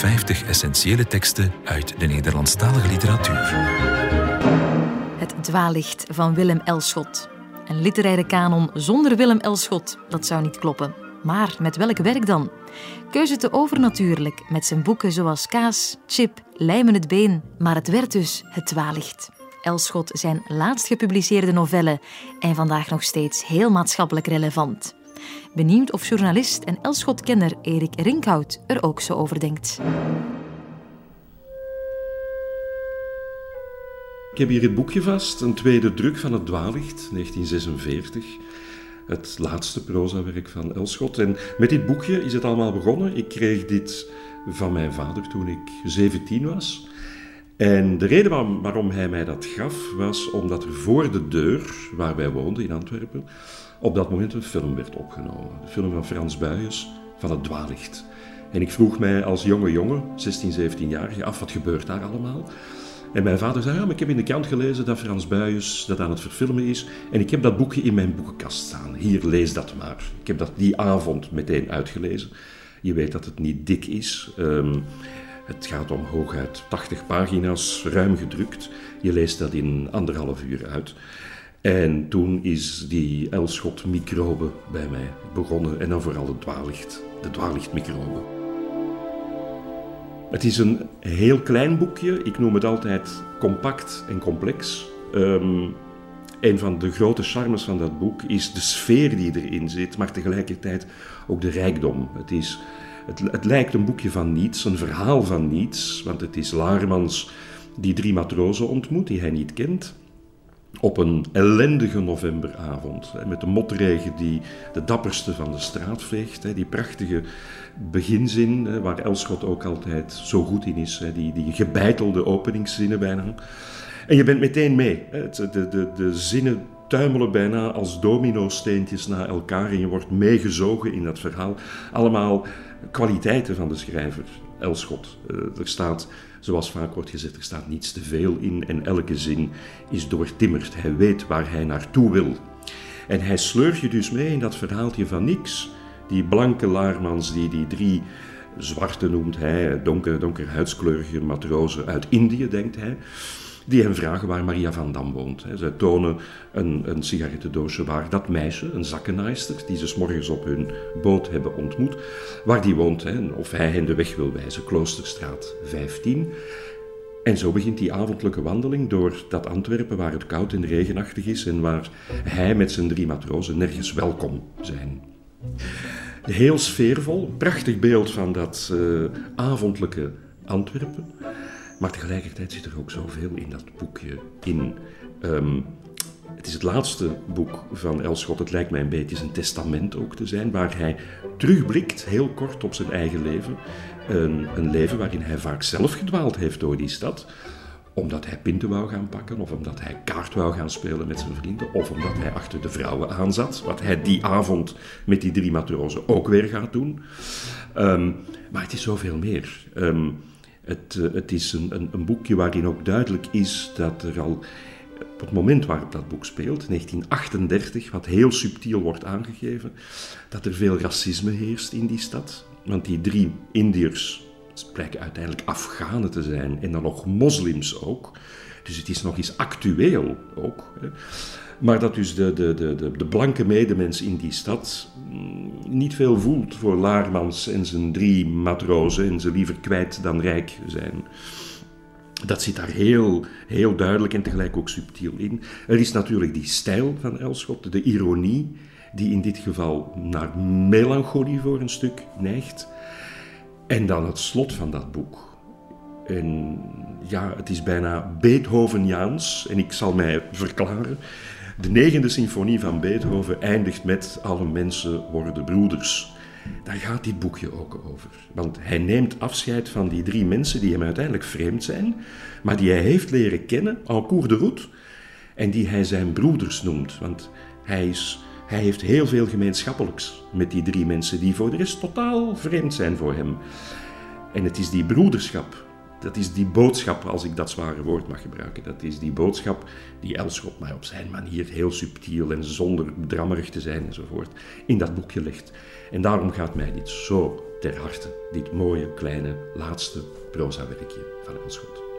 50 essentiële teksten uit de Nederlandstalige literatuur. Het dwaallicht van Willem Elschot. Een literaire kanon zonder Willem Elschot, dat zou niet kloppen. Maar met welk werk dan? Keuze te overnatuurlijk, met zijn boeken zoals Kaas, Chip, Lijmen het Been. Maar het werd dus Het Dwaallicht. Elschot zijn laatst gepubliceerde novelle en vandaag nog steeds heel maatschappelijk relevant. Benieuwd of journalist en Elschot-kenner Erik Rinkhout er ook zo over denkt. Ik heb hier het boekje vast, een tweede druk van het Dwaallicht, 1946. Het laatste prozawerk van Elschot. En met dit boekje is het allemaal begonnen. Ik kreeg dit van mijn vader toen ik 17 was. En de reden waarom hij mij dat gaf, was omdat er voor de deur, waar wij woonden in Antwerpen, op dat moment een film werd opgenomen. De film van Frans Buijens, van het Dwaallicht. En ik vroeg mij als jonge jongen, 16, 17 jaar, af, wat gebeurt daar allemaal? En mijn vader zei, ja, maar ik heb in de krant gelezen dat Frans Buijens dat aan het verfilmen is. En ik heb dat boekje in mijn boekenkast staan. Hier, lees dat maar. Ik heb dat die avond meteen uitgelezen. Je weet dat het niet dik is. Ehm, het gaat om hooguit 80 pagina's, ruim gedrukt. Je leest dat in anderhalf uur uit. En toen is die Elschot-microbe bij mij begonnen. En dan vooral het dwaallicht, de dwaallichtmicrobe. Het is een heel klein boekje. Ik noem het altijd compact en complex. Um, een van de grote charmes van dat boek is de sfeer die erin zit, maar tegelijkertijd ook de rijkdom. Het, is, het, het lijkt een boekje van niets, een verhaal van niets, want het is Laarmans die drie matrozen ontmoet die hij niet kent op een ellendige novemberavond, met de motregen die de dapperste van de straat veegt, die prachtige beginzin, waar Elschot ook altijd zo goed in is, die, die gebeitelde openingszinnen bijna. En je bent meteen mee. De, de, de zinnen tuimelen bijna als domino-steentjes naar elkaar en je wordt meegezogen in dat verhaal. Allemaal kwaliteiten van de schrijver, Elschot. Eh, er staat Zoals vaak wordt gezegd, er staat niets te veel in en elke zin is doortimmerd. Hij weet waar hij naartoe wil. En hij sleurt je dus mee in dat verhaaltje van niks. Die blanke laarmans, die die drie zwarte noemt hij, donker, donkerhuidskleurige matrozen uit Indië, denkt hij die hem vragen waar Maria van Dam woont. Zij tonen een, een sigarettendoosje waar dat meisje, een zakkennaaister, die ze s morgens op hun boot hebben ontmoet, waar die woont of hij hen de weg wil wijzen, Kloosterstraat 15. En zo begint die avondelijke wandeling door dat Antwerpen waar het koud en regenachtig is en waar hij met zijn drie matrozen nergens welkom zijn. Heel sfeervol, prachtig beeld van dat uh, avondelijke Antwerpen. Maar tegelijkertijd zit er ook zoveel in dat boekje in. Um, het is het laatste boek van Elschot. Het lijkt mij een beetje een testament ook te zijn, waar hij terugblikt heel kort op zijn eigen leven. Een, een leven waarin hij vaak zelf gedwaald heeft door die stad omdat hij pinten wou gaan pakken, of omdat hij kaart wou gaan spelen met zijn vrienden, of omdat hij achter de vrouwen aanzat, wat hij die avond met die drie matrozen ook weer gaat doen. Um, maar het is zoveel meer. Um, het, eh, het is een, een, een, boekje waarin ook duidelijk is dat er al op het moment waarop dat boek speelt, 1938, wat heel subtiel wordt aangegeven, dat er veel racisme heerst in die stad. Want die drie Indiërs blijken uiteindelijk Afghanen te zijn en dan nog moslims ook. Dus het is nog eens actueel ook. Hè. Maar dat dus de, de, de, de, blanke medemens in die stad mm, niet veel voelt voor Laarmans en zijn drie matrozen en ze liever kwijt dan rijk zijn. Dat zit daar heel, heel duidelijk en tegelijk ook subtiel in. Er is natuurlijk die stijl van Elschot, de ironie, die in dit geval naar melancholie voor een stuk neigt. En dan het slot van dat boek. En ja, het is bijna Beethoveniaans, en ik zal mij verklaren. De negende symfonie van Beethoven eindigt met Alle mensen worden broeders. Daar gaat dit boekje ook over. Want hij neemt afscheid van die drie mensen die hem uiteindelijk vreemd zijn, maar die hij heeft leren kennen en cours de route en die hij zijn broeders noemt. Want hij, is, hij heeft heel veel gemeenschappelijks met die drie mensen die voor de rest totaal vreemd zijn voor hem. En het is die broederschap dat is die boodschap, als ik dat zware woord mag gebruiken, dat is die boodschap die Elschot maar op zijn manier heel subtiel en zonder drammerig te zijn enzovoort in dat boekje legt. En daarom gaat mij dit zo ter harte. Dit mooie, kleine, laatste prozawerkje van Elschot.